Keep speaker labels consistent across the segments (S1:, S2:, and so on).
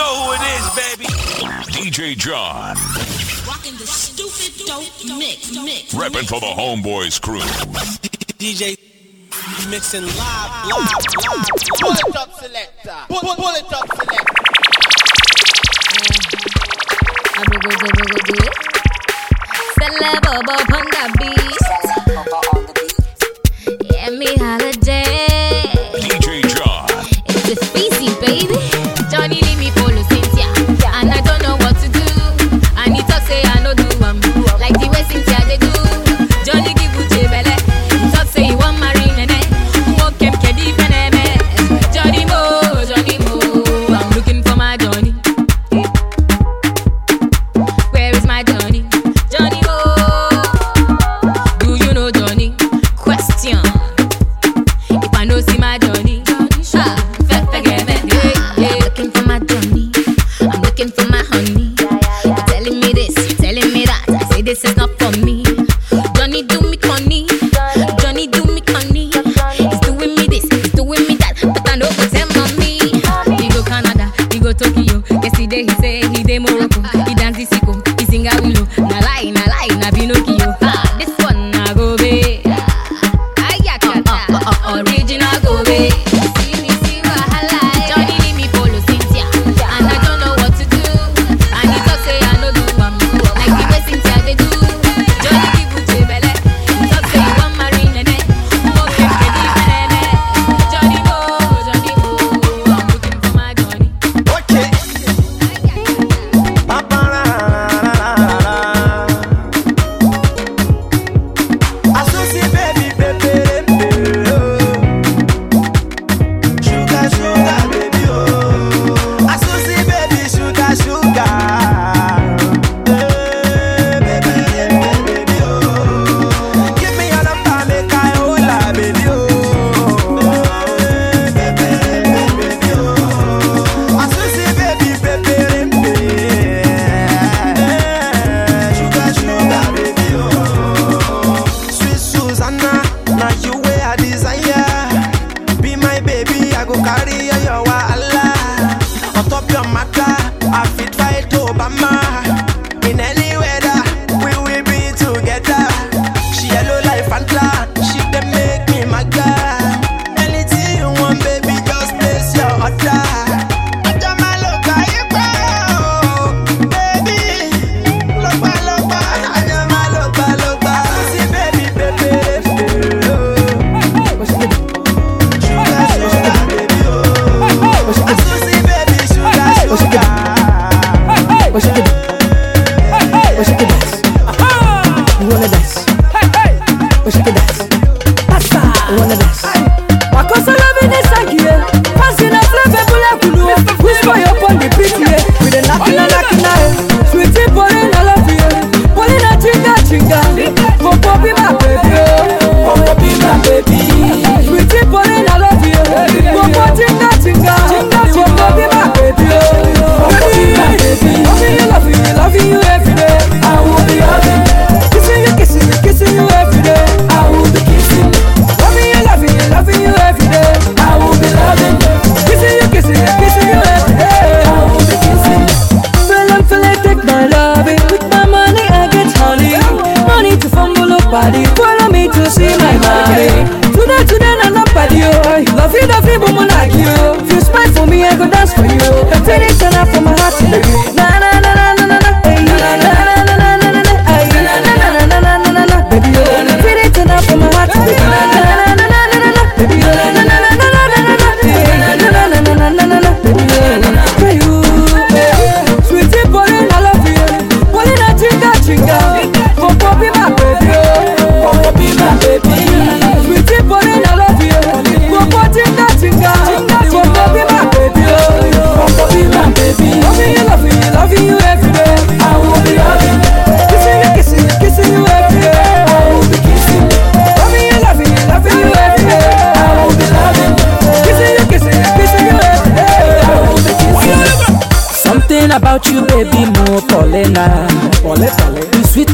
S1: know who it is, baby.
S2: DJ John.
S3: Rocking the stupid dope mix. mix
S2: Repping for the Homeboys crew.
S1: DJ mixing live, live, live.
S4: Pull it up, selector. Pull, pull, pull it up, selector.
S5: Celebrate on the beat. Yeah, me holiday.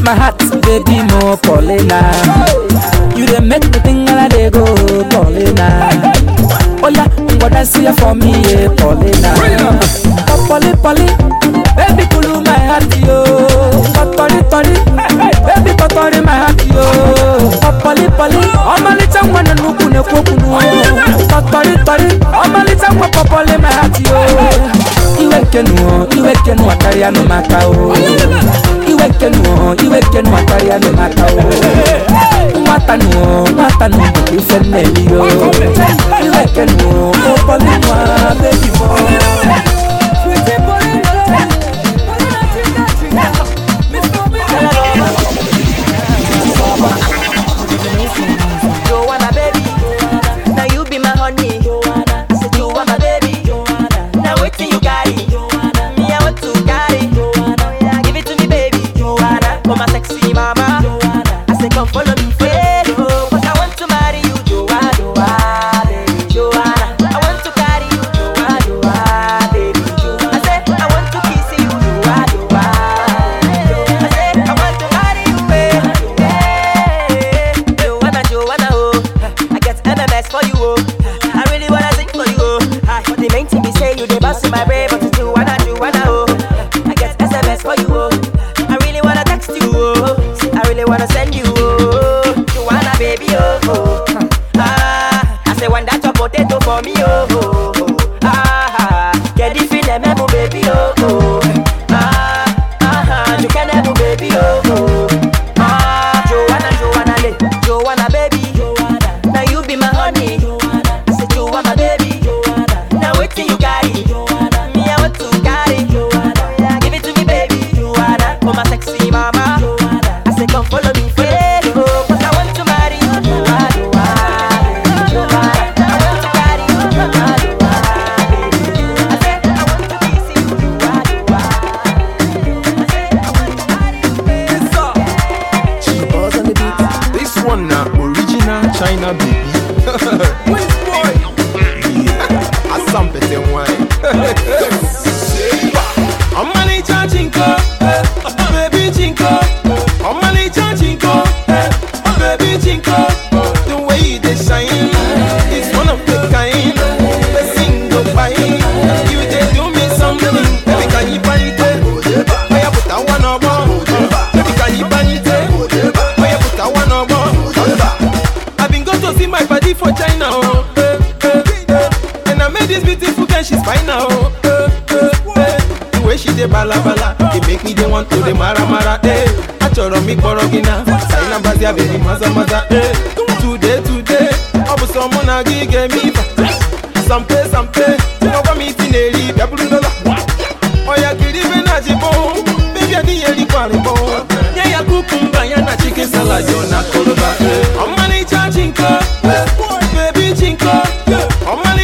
S5: my
S6: heart, baby, more Paulina. You dey make me think that they go, Paulina. Oh yeah, I'm gonna see you for me, yeah, Paulina. Oh, Polly,
S4: Polly, baby, cool my heart, yo. Oh, Tori, Tori, baby, Tori, my heart, yo. Oh, Polly, Polly, I'm a little one
S7: and look, no, no, no. Tori, Tori, I'm a little one, Polly, my heart, yo. Iwe kenu, iwe kenu, atari
S4: anu makao. Oh. ten mata ya mata mata no mata no you send me
S8: yo like no open my baby boy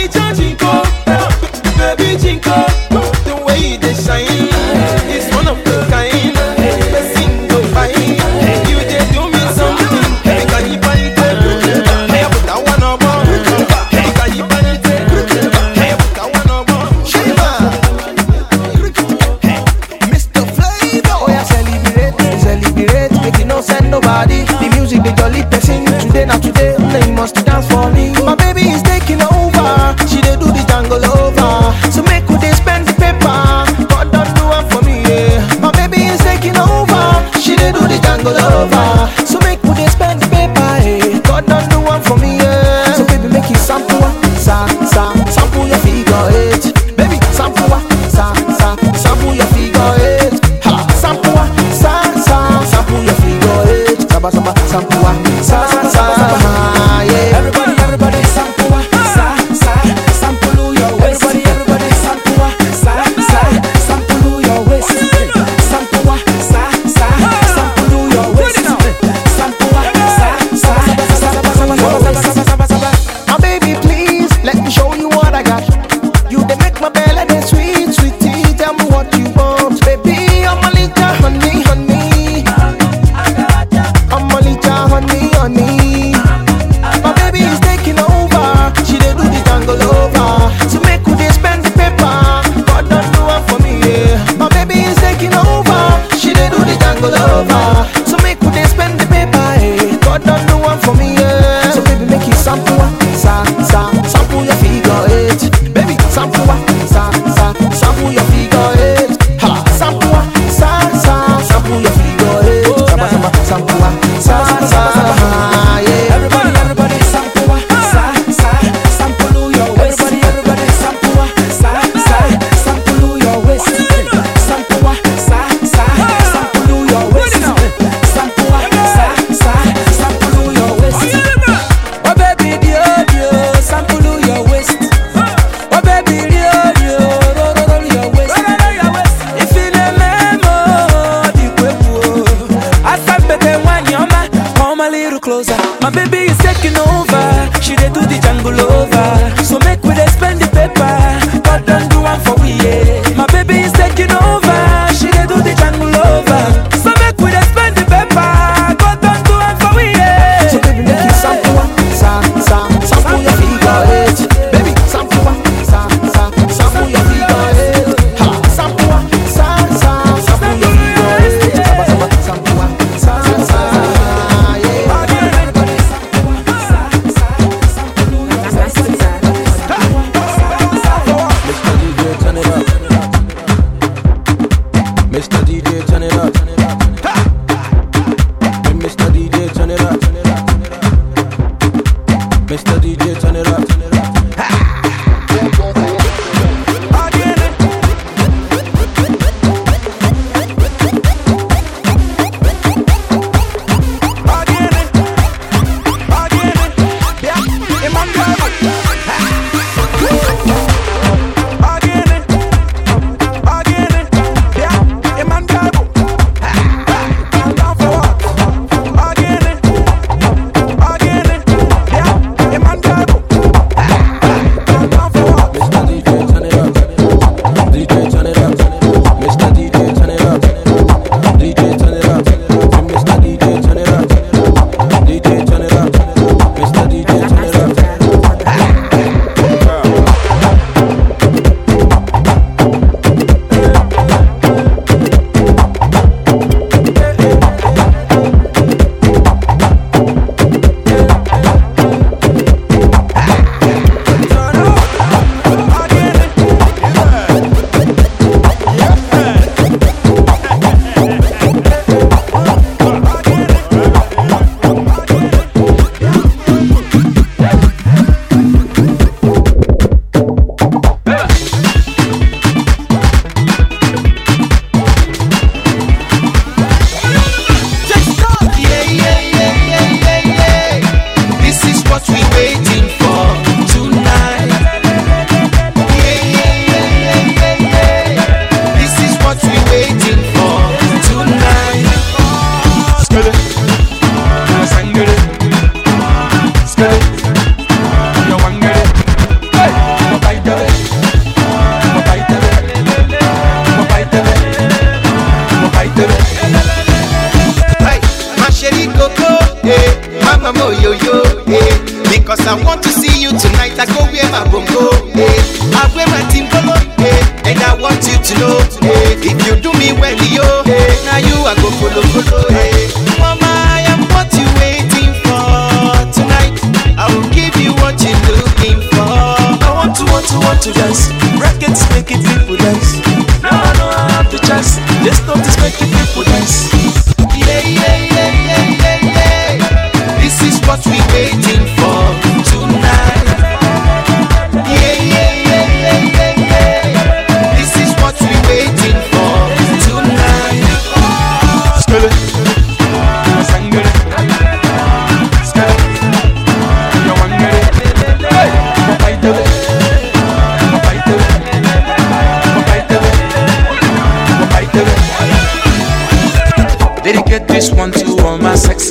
S8: Johnny, Johnny.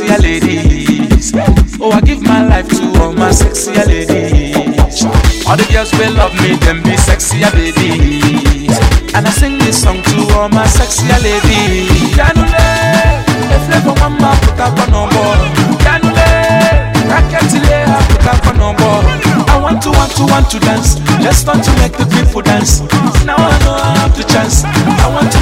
S8: sexy ladies. Oh, I give my life to all my sexy ladies. All the girls will love me, them be sexy babies. And I sing this song to all my sexy ladies. Janule, if they go, want put up on number. Janule, I can't delay her put up on number. I want to, want to, want to dance. Just want to make the people dance. Now I know I have the chance. I want to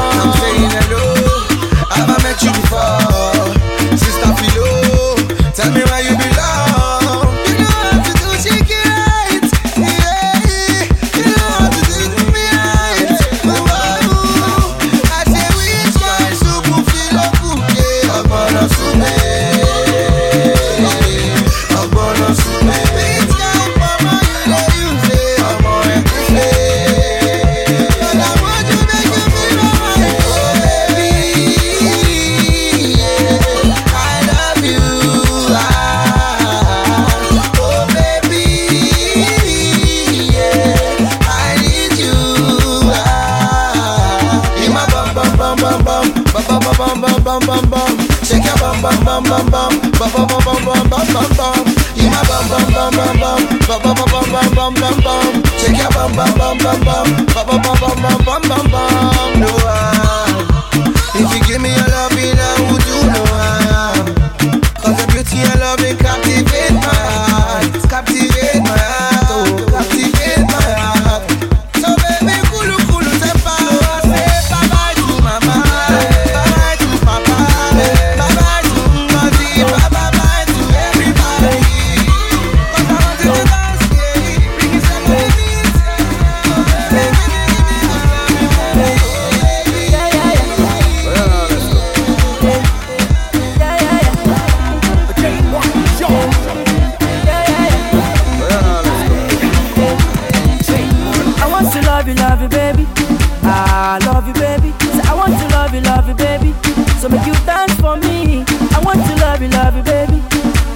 S9: I
S10: want to love
S9: you,
S10: love you,
S1: baby.
S7: So
S6: make you dance for me. I want to love you, love you, baby.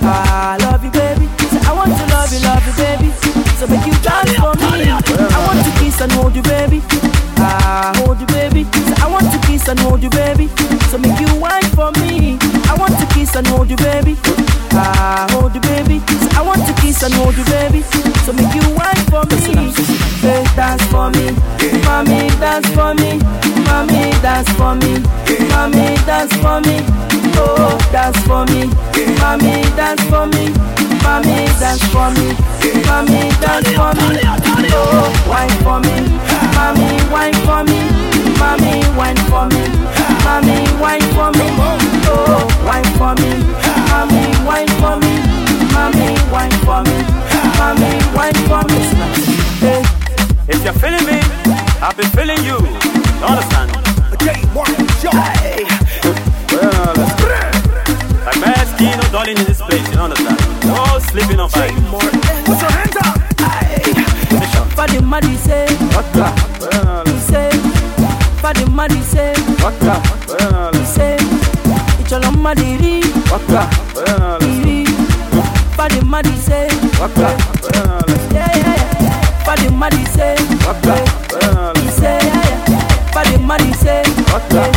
S6: I love you, baby. Say, I want to love you, love you, baby. So make you dance for me. I want to kiss and hold you, baby. I hold you, baby. Say, I want to kiss and hold you, baby. So make you wine for me. I want to kiss and hold you, baby. I hold you, baby. Say, I want to kiss and hold you, baby. So make you wine for me. Dance for me, mommy, dance for me, dance for me, mommy, dance for me. Oh, dance for me, mommy, dance for me, mommy, dance for me, mommy, dance for me. Oh, wine for me, mommy, wine for me, mommy, wine for me, mommy, wine for me. Oh, wine for me, mommy, wine for me, mommy, wine for me, mommy, wine for me.
S11: If you're feeling me, I've been feeling you. You darling in this place, you understand? No sleeping on fight. Put your hands up!
S6: Fadi Madi say, he say, Fadi Madi say, he say, It's Icholo Madi ri, ri, Fadi Madi say, yeah, yeah, yeah. Fadi Madi say, he say, yeah. Fadi Madi say, he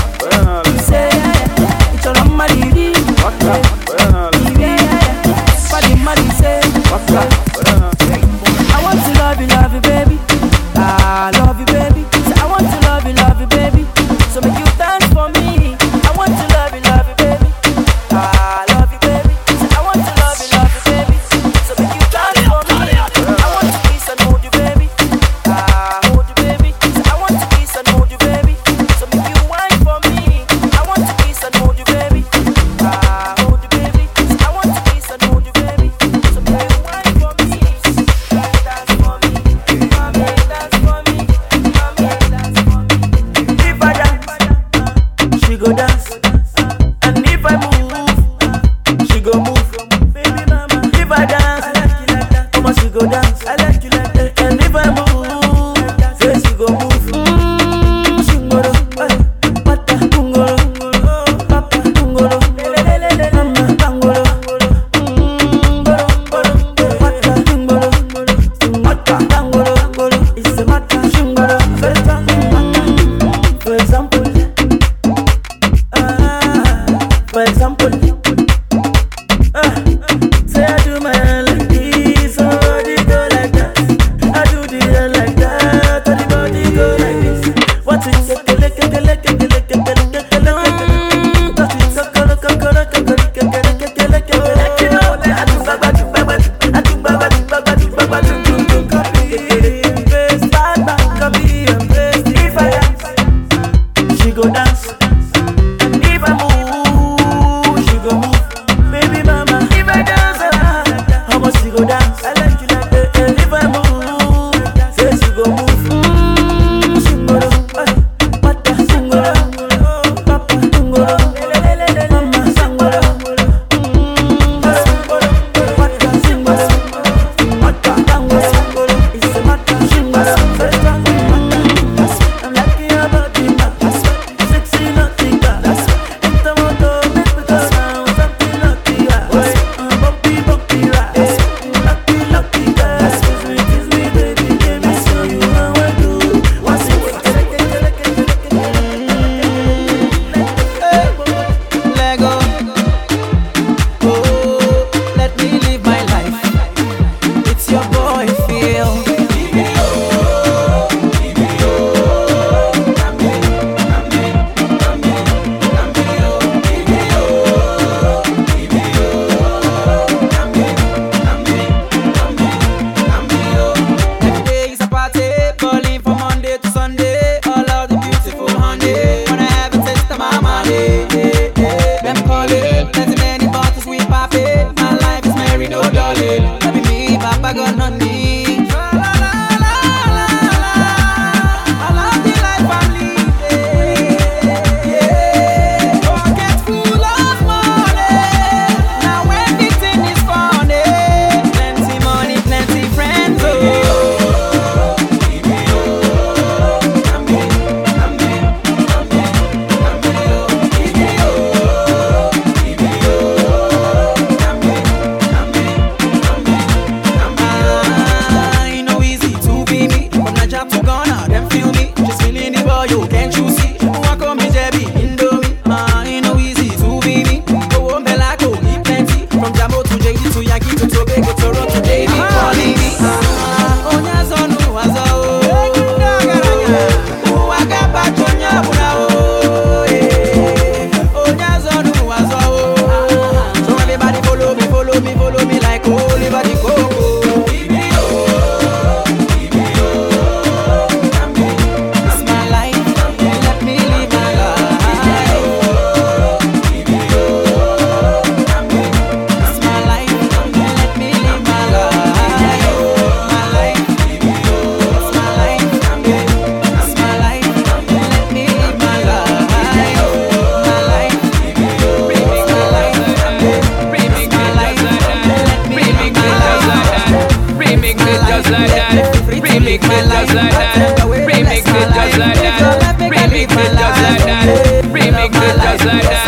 S6: just like that.
S12: Remix it just like that. Remix it just like that. Remix it just like that. Remix it just like that.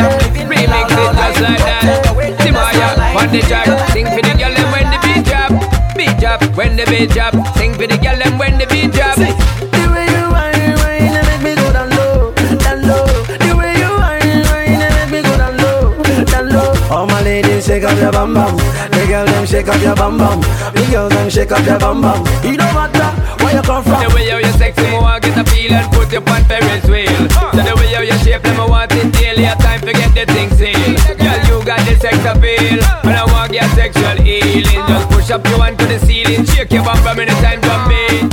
S12: Remix it just like that. Timaya on the track, sing for the girl and when the beat drop, beat drop when the beat drop, sing for the girl and when the beat drop.
S9: The way you are. All my ladies, shake up your bum bum girl them shake up your bum bum. The girl them shake up your bum bum. It don't matter where you come from.
S12: The way how you sexy, me want get a feel and put you on Ferris wheel. Uh. The way how you shape, them I want it daily. A time to get the things sealed. Girl, you got the sex appeal, uh. and I want your sexual healing. Just push up your hand to the ceiling, shake your bum bum in the time drum beat.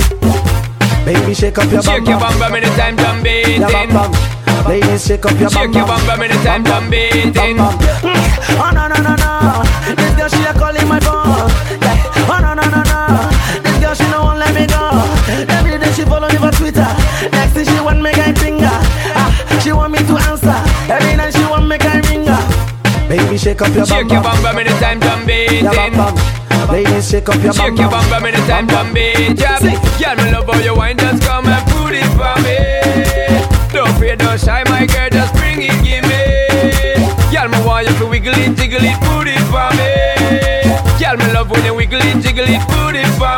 S9: Baby, shake up your shake bum bum.
S12: Shake your bum bum in the time drum beating.
S9: Yeah, bum. Ladies, shake up your
S12: shake bum bum.
S9: Shake your bum bum in the time drum beating. Mm. Oh no no no no. Shake up your bum bum.
S12: Shake your bum bum anytime drum
S9: beating. Ladies, shake up your bum
S12: Shake your bum bum anytime jumping. beating. Girl, me love how you wine, just come and put it for me. Don't fear, don't shy, my girl, just bring it, give me. Girl, me want you to wiggle it, jiggle it, put it for me. Girl, me love when you wiggle it, jiggle it, put it for me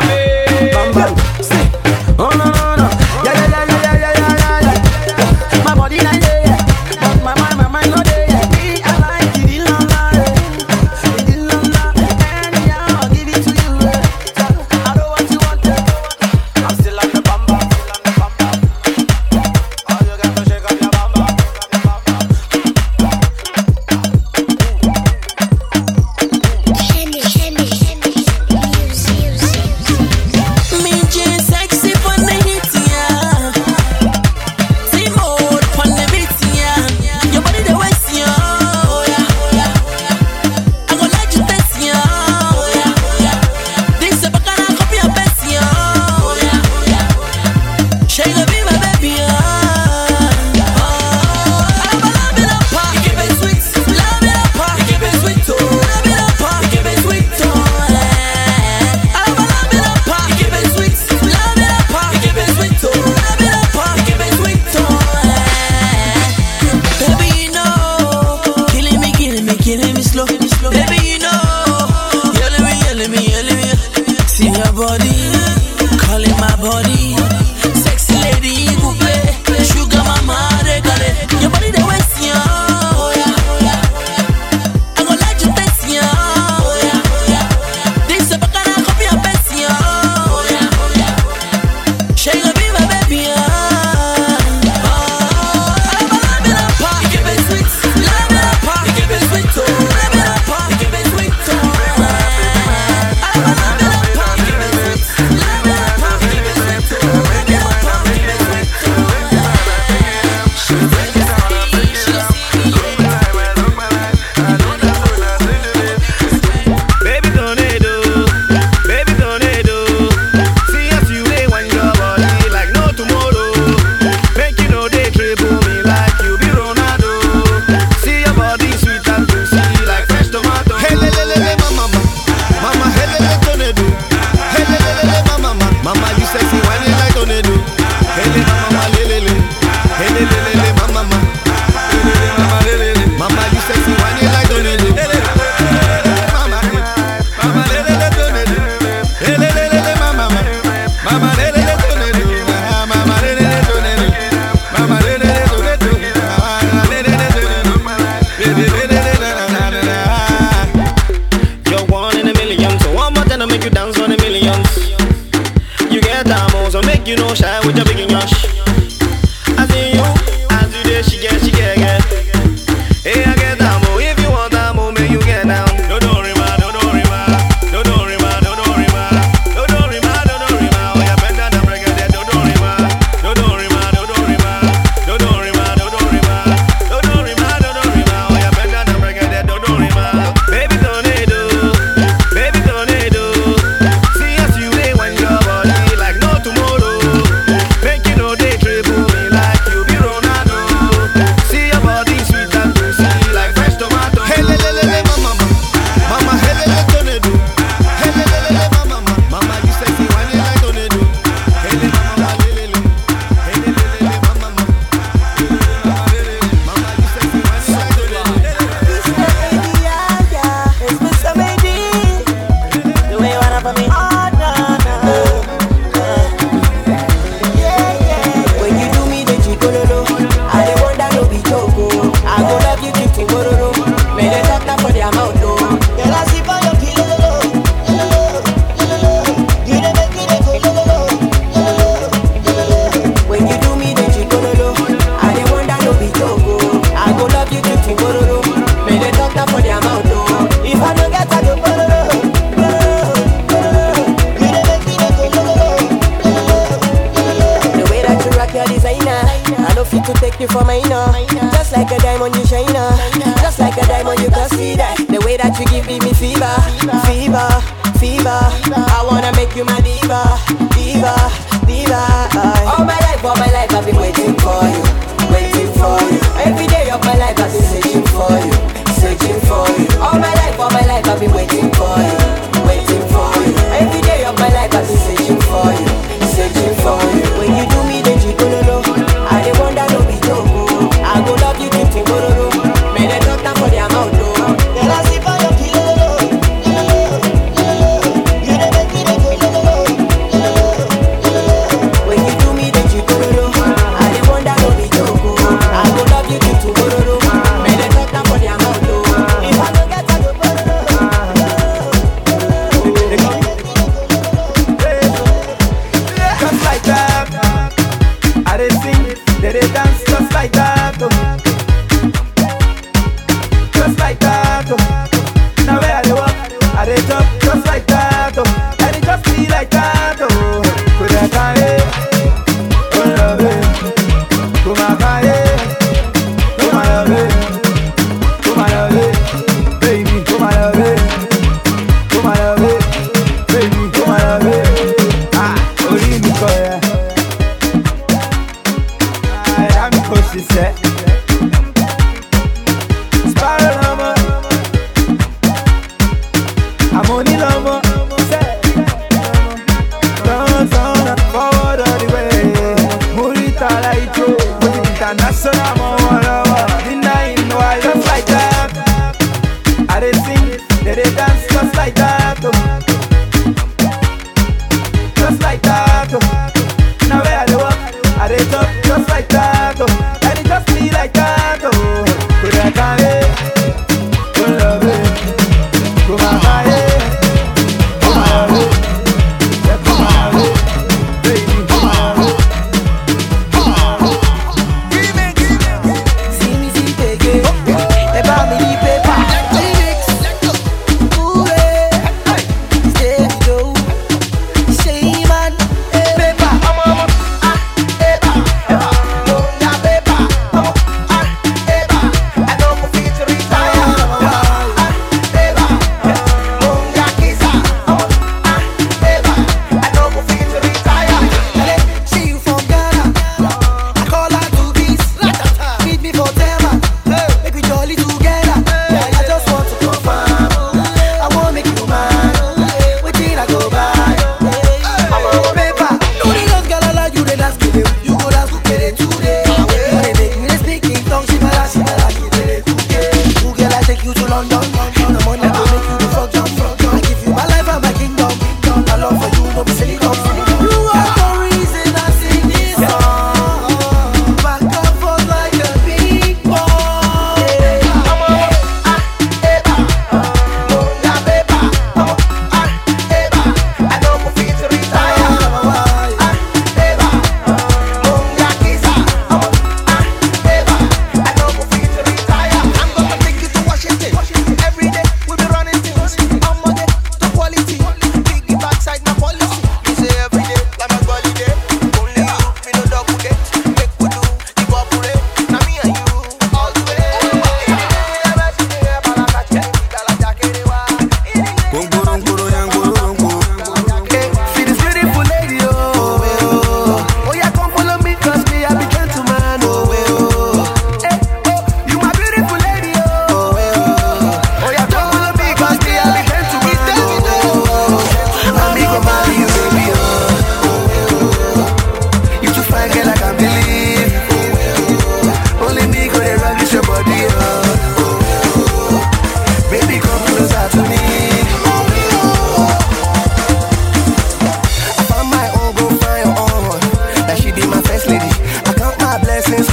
S13: be
S14: waiting.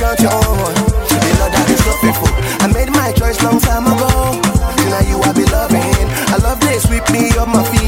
S14: not your
S9: own. The Lord that is. I made my choice long time ago. Now you I be loving. I love this, sweep me up my feet.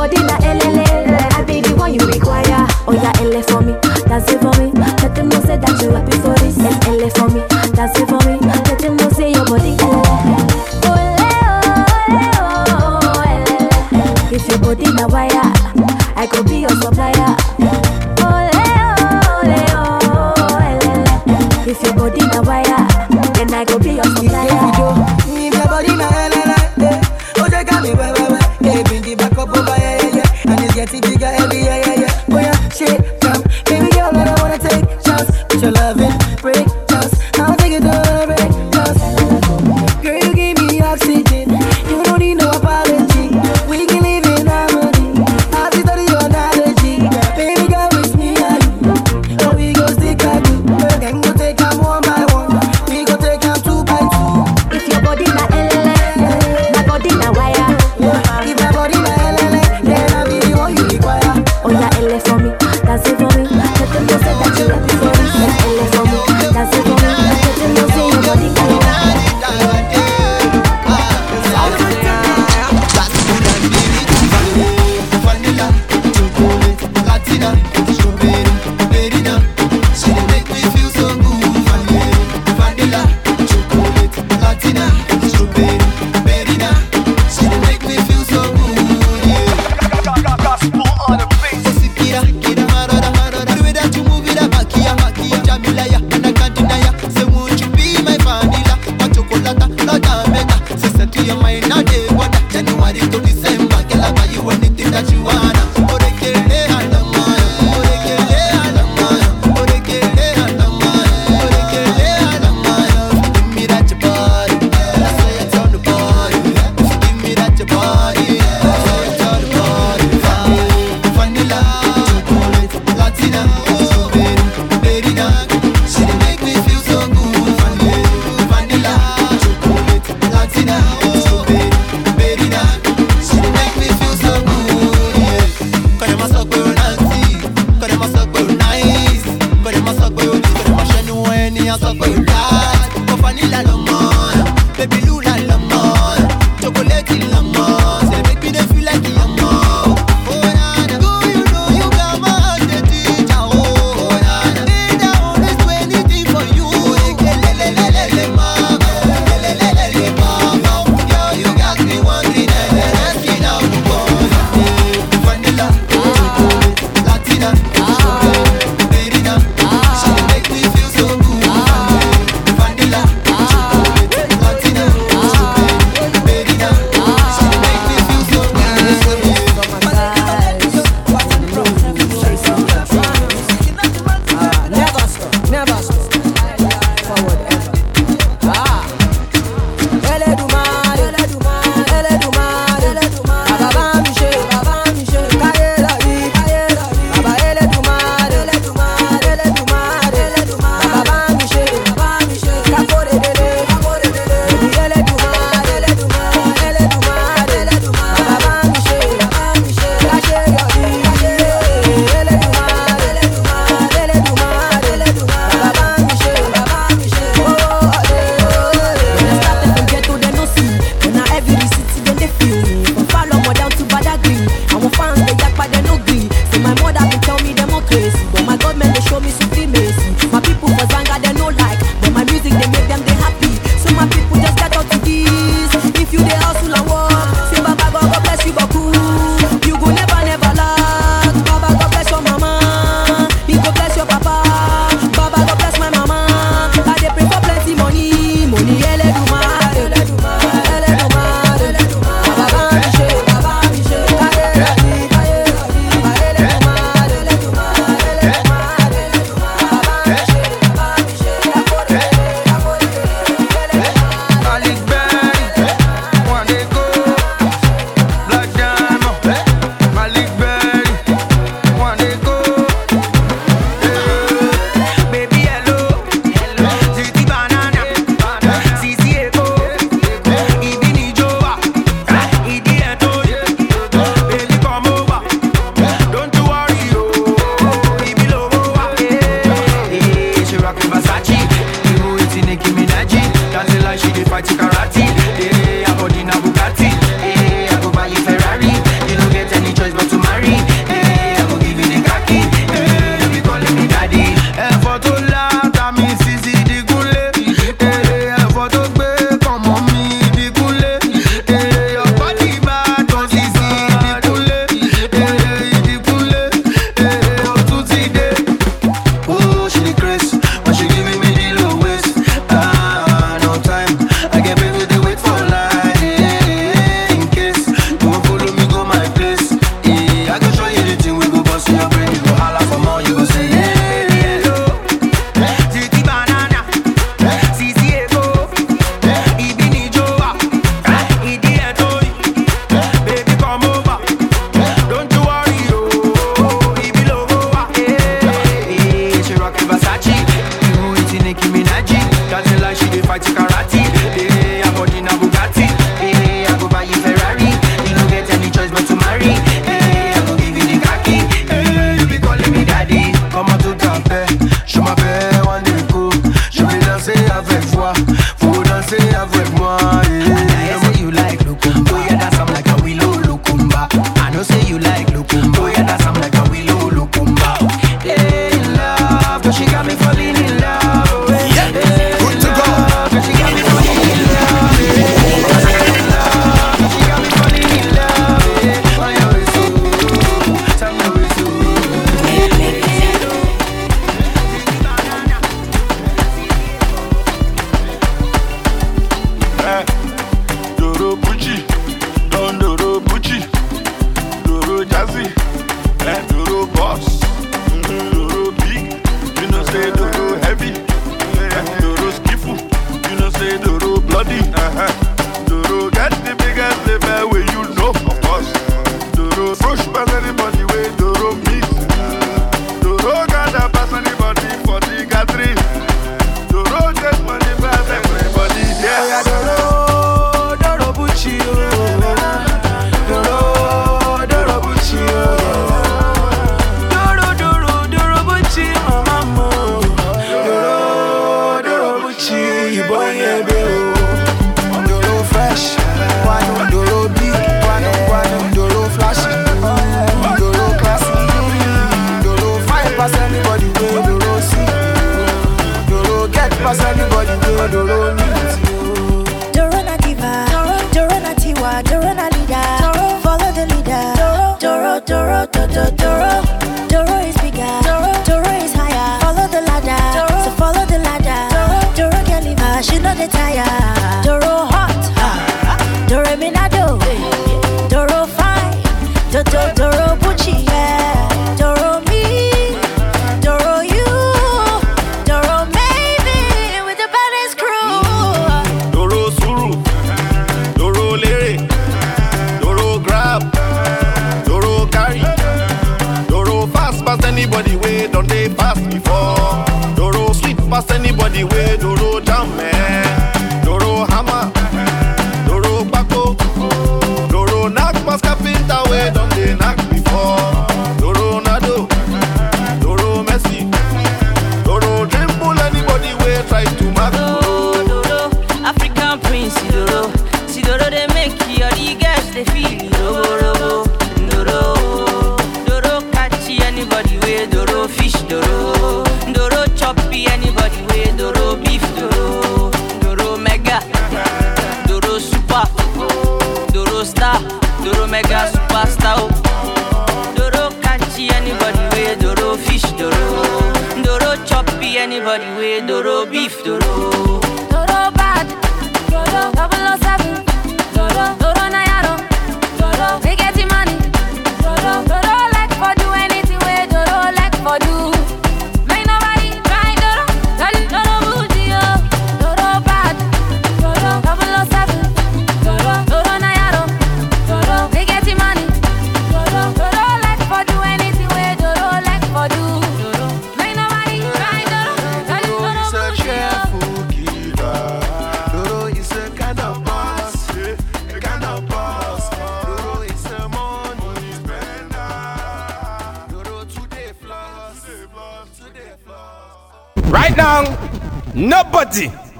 S15: Body na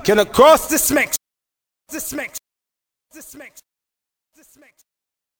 S16: can
S17: cross this mix.